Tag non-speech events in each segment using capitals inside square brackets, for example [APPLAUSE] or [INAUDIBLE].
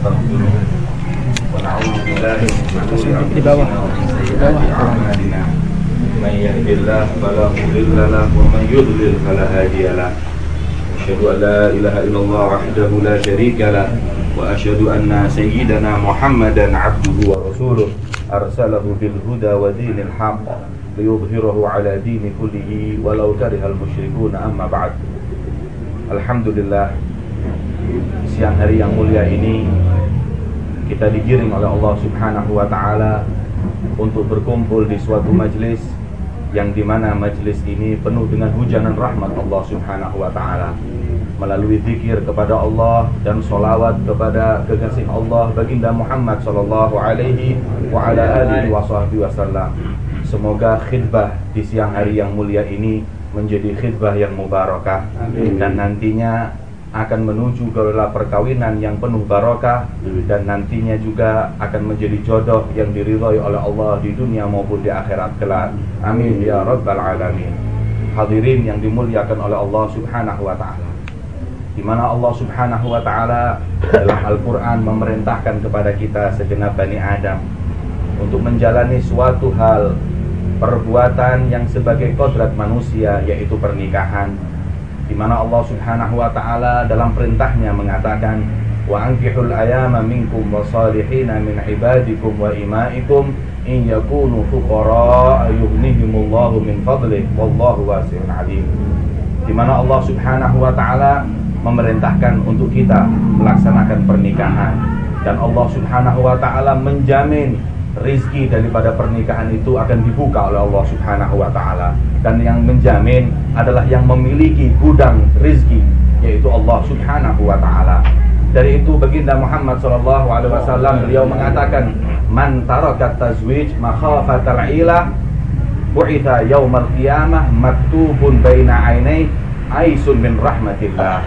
ونعوذ بالله من شرور أعمالنا من يهد الله فلا مضل له ومن يضلل فلا هادي له. أشهد أن لا إله إلا الله وحده لا شريك له وأشهد أن سيدنا محمدا عبده ورسوله. أرسله بالهدى ودين الحق ليظهره على دين كله ولو كره المشركون. أما بعد Alhamdulillah siang hari yang mulia ini kita digiring oleh Allah Subhanahu wa taala untuk berkumpul di suatu majelis yang di mana majelis ini penuh dengan hujanan rahmat Allah Subhanahu wa taala. Melalui zikir kepada Allah dan solawat kepada kekasih Allah baginda Muhammad sallallahu alaihi wa ala alihi wasallam. Semoga khidbah di siang hari yang mulia ini menjadi khidbah yang mubarakah. Dan nantinya akan menuju ke perkawinan yang penuh barakah dan nantinya juga akan menjadi jodoh yang diridhai oleh Allah di dunia maupun di akhirat kelak. Amin ya rabbal alamin. Hadirin yang dimuliakan oleh Allah Subhanahu wa taala. Di mana Allah Subhanahu wa taala dalam Al-Qur'an memerintahkan kepada kita segenap Bani Adam untuk menjalani suatu hal perbuatan yang sebagai kodrat manusia yaitu pernikahan di mana Allah Subhanahu wa taala dalam perintahnya mengatakan wa ankihul ayama minkum wasalihina min ibadikum wa imaikum in yakunu fuqara yughnihimullahu min fadlih. Wallahu wasi'un alim. Di mana Allah Subhanahu wa taala memerintahkan untuk kita melaksanakan pernikahan. Dan Allah Subhanahu wa taala menjamin rizki daripada pernikahan itu akan dibuka oleh Allah Subhanahu wa taala dan yang menjamin adalah yang memiliki gudang rizki yaitu Allah Subhanahu wa taala. Dari itu baginda Muhammad sallallahu alaihi wasallam beliau mengatakan man taraka tazwij makhafatal ilah bu'itha yaumal qiyamah maktubun baina ainai aisun min rahmatillah.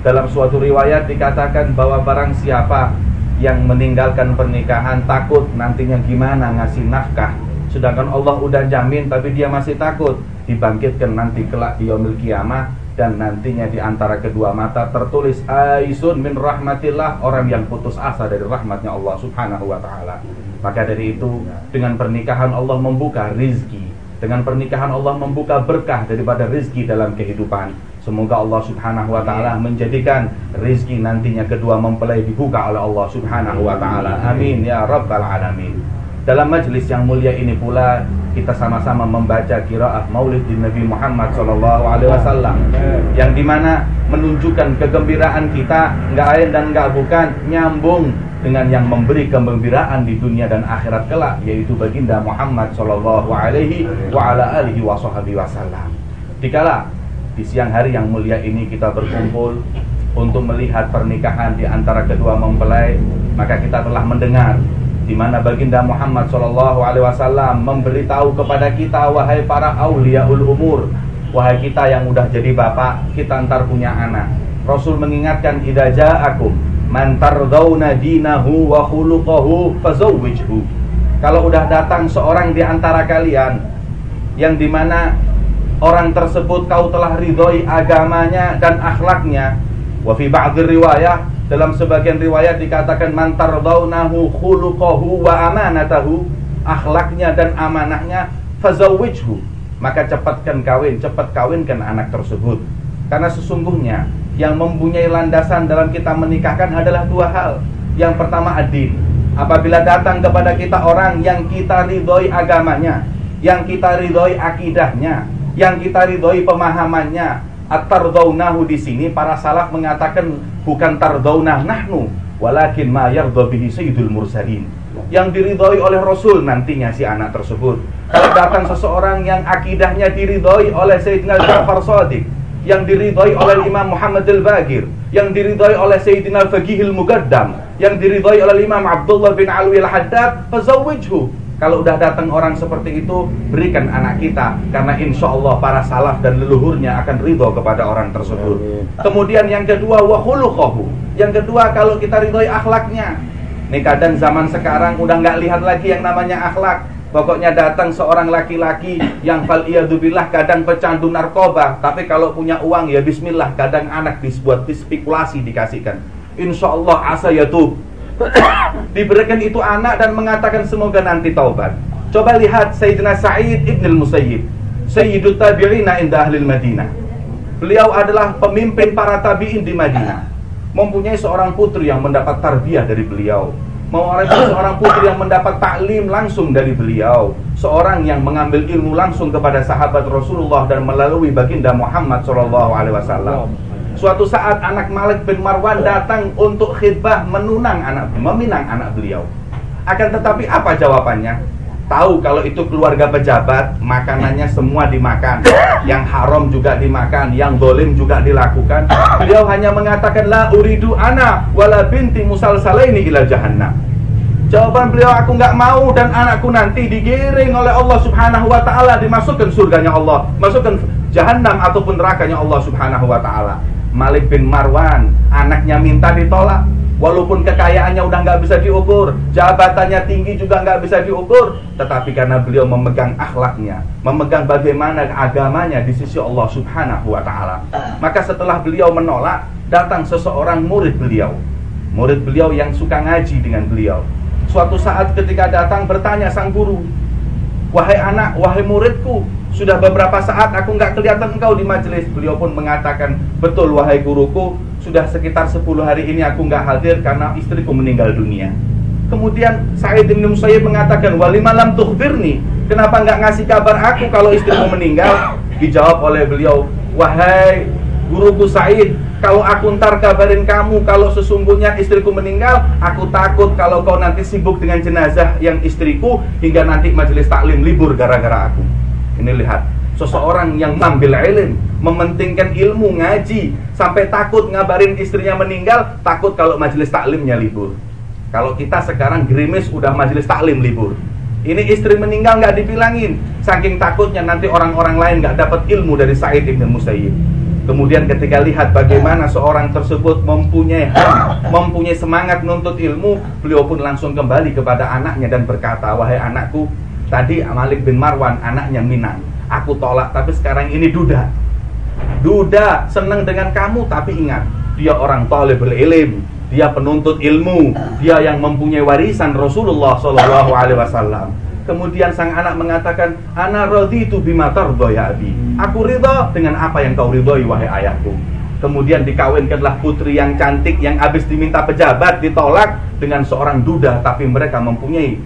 Dalam suatu riwayat dikatakan bahwa barang siapa yang meninggalkan pernikahan takut nantinya gimana ngasih nafkah? Sedangkan Allah udah jamin tapi dia masih takut. Dibangkitkan nanti kelak di yaumil kiamah dan nantinya di antara kedua mata tertulis aisun min rahmatillah orang yang putus asa dari rahmatnya Allah Subhanahu wa taala. Maka dari itu dengan pernikahan Allah membuka rizki. Dengan pernikahan Allah membuka berkah daripada rizki dalam kehidupan Semoga Allah subhanahu wa ta'ala menjadikan rizki nantinya kedua mempelai dibuka oleh Allah subhanahu wa ta'ala. Amin. Ya rabbal alamin. Dalam majlis yang mulia ini pula kita sama-sama membaca kiraah maulid di Nabi Muhammad sallallahu alaihi wasallam yang di mana menunjukkan kegembiraan kita nggak lain dan nggak bukan nyambung dengan yang memberi kegembiraan di dunia dan akhirat kelak yaitu baginda Muhammad sallallahu alaihi wa ala alihi wasallam. Dikala di siang hari yang mulia ini kita berkumpul untuk melihat pernikahan di antara kedua mempelai, maka kita telah mendengar di mana baginda Muhammad Shallallahu Alaihi Wasallam memberitahu kepada kita wahai para auliaul umur, wahai kita yang udah jadi bapak, kita antar punya anak. Rasul mengingatkan idaja aku mantar dinahu wa. Kalau udah datang seorang di antara kalian yang di mana orang tersebut kau telah ridhoi agamanya dan akhlaknya. Wa fi ba'dhi riwayah dalam sebagian riwayat dikatakan man tardawnahu khuluquhu wa amanatahu, akhlaknya dan amanahnya fazawwijhu. Maka cepatkan kawin, cepat kawinkan anak tersebut. Karena sesungguhnya yang mempunyai landasan dalam kita menikahkan adalah dua hal. Yang pertama adil. Apabila datang kepada kita orang yang kita ridhoi agamanya, yang kita ridhoi akidahnya, yang kita ridhoi pemahamannya. At-tardaunahu di sini para salaf mengatakan bukan tardaunah nahnu walakin ma yardha bihi sayyidul mursalin. Yang diridhoi oleh Rasul nantinya si anak tersebut. Kalau datang seseorang yang akidahnya diridhoi oleh Sayyidina Ja'far Shadiq yang diridhoi oleh Imam Muhammad Al-Bagir yang diridhoi oleh Sayyidina Al-Faqihil Mugaddam yang diridhoi oleh Imam Abdullah bin Alwi Al-Haddad fazawwijhu kalau udah datang orang seperti itu, berikan anak kita karena insya Allah para salaf dan leluhurnya akan ridho kepada orang tersebut. Kemudian yang kedua wahulukohu. Yang kedua kalau kita ridhoi akhlaknya. Nih kadang zaman sekarang udah nggak lihat lagi yang namanya akhlak. Pokoknya datang seorang laki-laki yang fal billah kadang pecandu narkoba, tapi kalau punya uang ya bismillah kadang anak dibuat spekulasi dikasihkan. insya Allah asa ya tuh [COUGHS] diberikan itu anak dan mengatakan semoga nanti taubat. Coba lihat Sayyidina Sa'id ibn al-Musayyib, Sayyidut Tabi'ina inda ahli Madinah. Beliau adalah pemimpin para tabi'in di Madinah. Mempunyai seorang putri yang mendapat tarbiyah dari beliau Memiliki seorang putri yang mendapat taklim langsung dari beliau Seorang yang mengambil ilmu langsung kepada sahabat Rasulullah Dan melalui baginda Muhammad SAW Suatu saat anak Malik bin Marwan datang untuk khidbah menunang anak, meminang anak beliau. Akan tetapi apa jawabannya? Tahu kalau itu keluarga pejabat, makanannya semua dimakan. Yang haram juga dimakan, yang dolim juga dilakukan. Beliau hanya mengatakan, La uridu ana wala binti musal salaini ila jahannam. Jawaban beliau aku nggak mau dan anakku nanti digiring oleh Allah Subhanahu wa taala dimasukkan surganya Allah, masukkan jahanam ataupun nerakanya Allah Subhanahu wa taala. Malik bin Marwan anaknya minta ditolak. Walaupun kekayaannya udah nggak bisa diukur jabatannya tinggi juga nggak bisa diukur. Tetapi karena beliau memegang akhlaknya memegang bagaimana agamanya di sisi Allah subhanahu wa ta'ala maka setelah beliau menolak datang seseorang murid beliau. Murid beliau yang suka ngaji dengan beliau. Suatu saat ketika datang bertanya sang guru wahai anak, wahai muridku sudah beberapa saat aku nggak kelihatan engkau di majelis. Beliau pun mengatakan, betul wahai guruku, sudah sekitar 10 hari ini aku nggak hadir karena istriku meninggal dunia. Kemudian Sa'id bin Musayyib mengatakan, wali malam tukhbirni, kenapa nggak ngasih kabar aku kalau istrimu meninggal? Dijawab oleh beliau, wahai guruku Sa'id, kalau aku ntar kabarin kamu kalau sesungguhnya istriku meninggal, aku takut kalau kau nanti sibuk dengan jenazah yang istriku hingga nanti majelis taklim libur gara-gara aku. Ini lihat, seseorang yang ngambil ilmu, mementingkan ilmu, ngaji, sampai takut ngabarin istrinya meninggal, takut kalau majelis taklimnya libur. Kalau kita sekarang gerimis udah majelis taklim libur. Ini istri meninggal nggak dibilangin, saking takutnya nanti orang-orang lain nggak dapat ilmu dari Said ibn Musayyib. Kemudian ketika lihat bagaimana seorang tersebut mempunyai ham, mempunyai semangat menuntut ilmu, beliau pun langsung kembali kepada anaknya dan berkata, "Wahai anakku, Tadi Malik bin Marwan anaknya Minang. Aku tolak tapi sekarang ini Duda. Duda senang dengan kamu tapi ingat dia orang talibul ilim, dia penuntut ilmu, dia yang mempunyai warisan Rasulullah Shallallahu alaihi wasallam. Kemudian sang anak mengatakan, "Ana raditu bima tardo ya abi." Aku ridho dengan apa yang kau ridhoi wahai ayahku. Kemudian dikawinkanlah putri yang cantik yang habis diminta pejabat ditolak dengan seorang duda tapi mereka mempunyai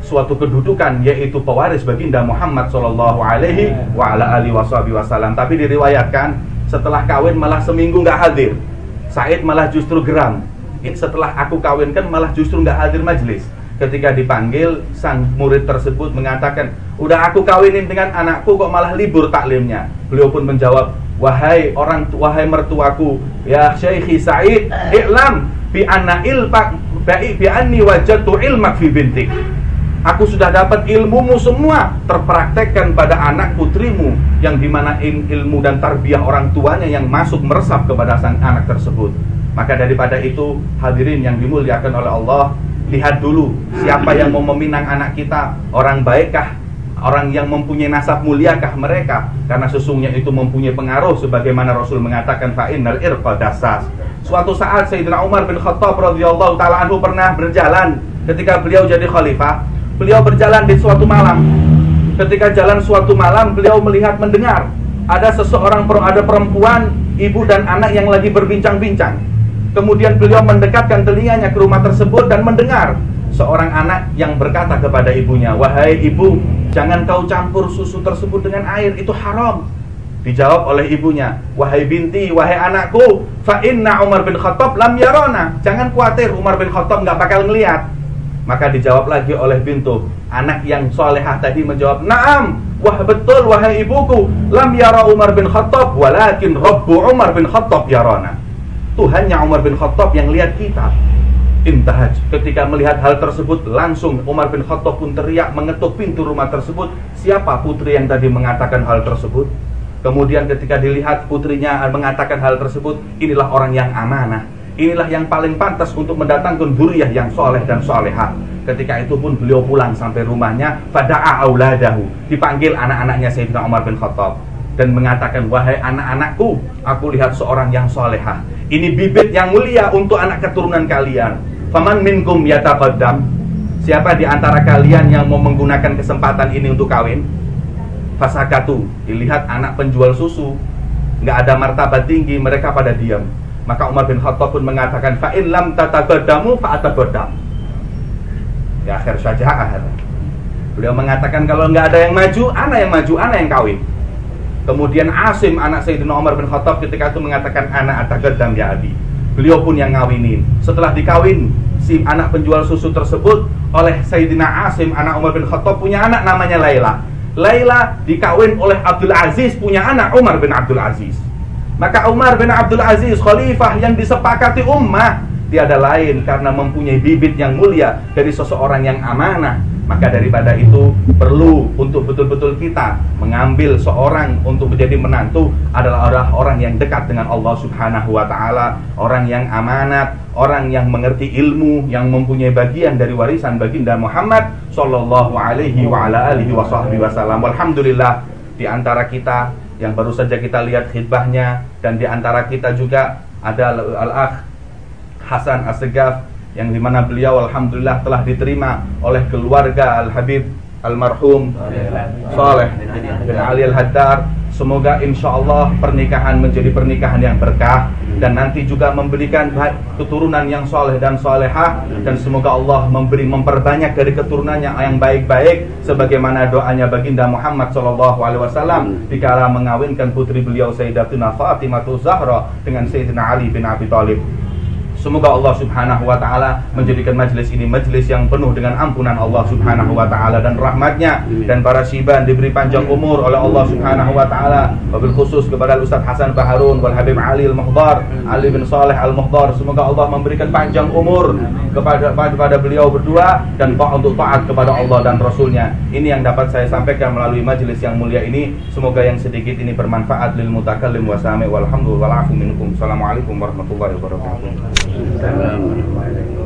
suatu kedudukan yaitu pewaris baginda Muhammad Shallallahu Alaihi wasallam. Tapi diriwayatkan setelah kawin malah seminggu nggak hadir. Said malah justru geram. Setelah aku kawinkan malah justru nggak hadir majelis. Ketika dipanggil, sang murid tersebut mengatakan, udah aku kawinin dengan anakku kok malah libur taklimnya. Beliau pun menjawab, wahai orang wahai mertuaku, ya Syekhi Said, i'lam bi anna ilpak bi anni wajadtu ilmak fi bintik Aku sudah dapat ilmumu semua terpraktekkan pada anak putrimu yang di mana ilmu dan tarbiyah orang tuanya yang masuk meresap kepada sang anak tersebut. Maka daripada itu hadirin yang dimuliakan oleh Allah, lihat dulu siapa yang mau meminang anak kita, orang baikkah, orang yang mempunyai nasab muliakah mereka? Karena sesungguhnya itu mempunyai pengaruh sebagaimana Rasul mengatakan fa'innal irqa dasas. Suatu saat Sayyidina Umar bin Khattab radhiyallahu taala anhu pernah berjalan ketika beliau jadi khalifah Beliau berjalan di suatu malam. Ketika jalan suatu malam, beliau melihat mendengar ada seseorang ada perempuan, ibu dan anak yang lagi berbincang-bincang. Kemudian beliau mendekatkan telinganya ke rumah tersebut dan mendengar seorang anak yang berkata kepada ibunya, "Wahai ibu, jangan kau campur susu tersebut dengan air, itu haram." Dijawab oleh ibunya, "Wahai binti, wahai anakku, fa inna Umar bin Khattab lam yarona." Jangan khawatir, Umar bin Khattab nggak bakal ngelihat. Maka dijawab lagi oleh pintu Anak yang solehah tadi menjawab Naam, wah betul wahai ibuku Lam yara Umar bin Khattab Walakin Rabbu Umar bin Khattab yarana Tuhannya Umar bin Khattab yang lihat kita. Intahaj Ketika melihat hal tersebut Langsung Umar bin Khattab pun teriak Mengetuk pintu rumah tersebut. Siapa putri yang tadi mengatakan hal tersebut? Kemudian ketika dilihat putrinya mengatakan hal tersebut Inilah orang yang amanah Inilah yang paling pantas untuk mendatangkan duriah yang soleh dan soleha. Ketika itu pun beliau pulang sampai rumahnya, fada'a auladahu. Dipanggil anak-anaknya Sayyidina Umar bin Khattab dan mengatakan wahai anak-anakku aku lihat seorang yang solehah Ini bibit yang mulia untuk anak keturunan kalian. Faman minkum yataqaddam. Siapa di antara kalian yang mau menggunakan kesempatan ini untuk kawin? Fasakatu. Dilihat anak penjual susu, nggak ada martabat tinggi, mereka pada diam. Maka Umar bin Khattab pun mengatakan, fa'in lam tataqaddamu fa'atabaddam. Ya akhir syaja'ah. Beliau mengatakan kalau nggak ada yang maju, anak yang maju, anak yang kawin. Kemudian Asim anak Sayyidina Umar bin Khattab ketika itu mengatakan anak atagaddam ya abi. Beliau pun yang ngawinin. Setelah dikawin si anak penjual susu tersebut oleh Sayyidina Asim anak Umar bin Khattab punya anak namanya Laila. Laila dikawin oleh Abdul Aziz punya anak Umar bin Abdul Aziz. Maka Umar bin Abdul Aziz khalifah yang disepakati ummah tiada lain karena mempunyai bibit yang mulia dari seseorang yang amanah maka daripada itu perlu untuk betul-betul kita mengambil seorang untuk menjadi menantu adalah orang-orang yang dekat dengan Allah Subhanahu wa taala, orang yang amanat, orang yang mengerti ilmu, yang mempunyai bagian dari warisan baginda Muhammad sallallahu alaihi wa ala alihi wasallam. Alhamdulillah di antara kita yang baru saja kita lihat khidbahnya dan di antara kita juga ada al-akh Hasan Asegaf yang di mana beliau alhamdulillah telah diterima oleh keluarga Al Habib almarhum Saleh bin Ali Al Haddar semoga insya Allah pernikahan menjadi pernikahan yang berkah dan nanti juga memberikan keturunan yang soleh dan solehah. Dan semoga Allah memberi memperbanyak dari keturunannya yang baik-baik. Sebagaimana doanya baginda Muhammad Shallallahu Alaihi Wasallam dikala mengawinkan putri beliau Sayyidatuna Fatimah Zahra dengan Sayyidina Ali bin Abi Thalib Semoga Allah Subhanahu wa taala menjadikan majelis ini majelis yang penuh dengan ampunan Allah Subhanahu wa taala dan rahmatnya dan para siban diberi panjang umur oleh Allah Subhanahu wa taala. Wabil khusus kepada Ustaz Hasan Baharun wal Habib Ali Al-Muhdar, Ali bin Saleh Al-Muhdar. Semoga Allah memberikan panjang umur kepada kepada beliau berdua dan untuk taat kepada Allah dan Rasulnya. Ini yang dapat saya sampaikan melalui majelis yang mulia ini. Semoga yang sedikit ini bermanfaat lil mutakallim wa sami walhamdulillah minkum. Assalamualaikum warahmatullahi wabarakatuh. That.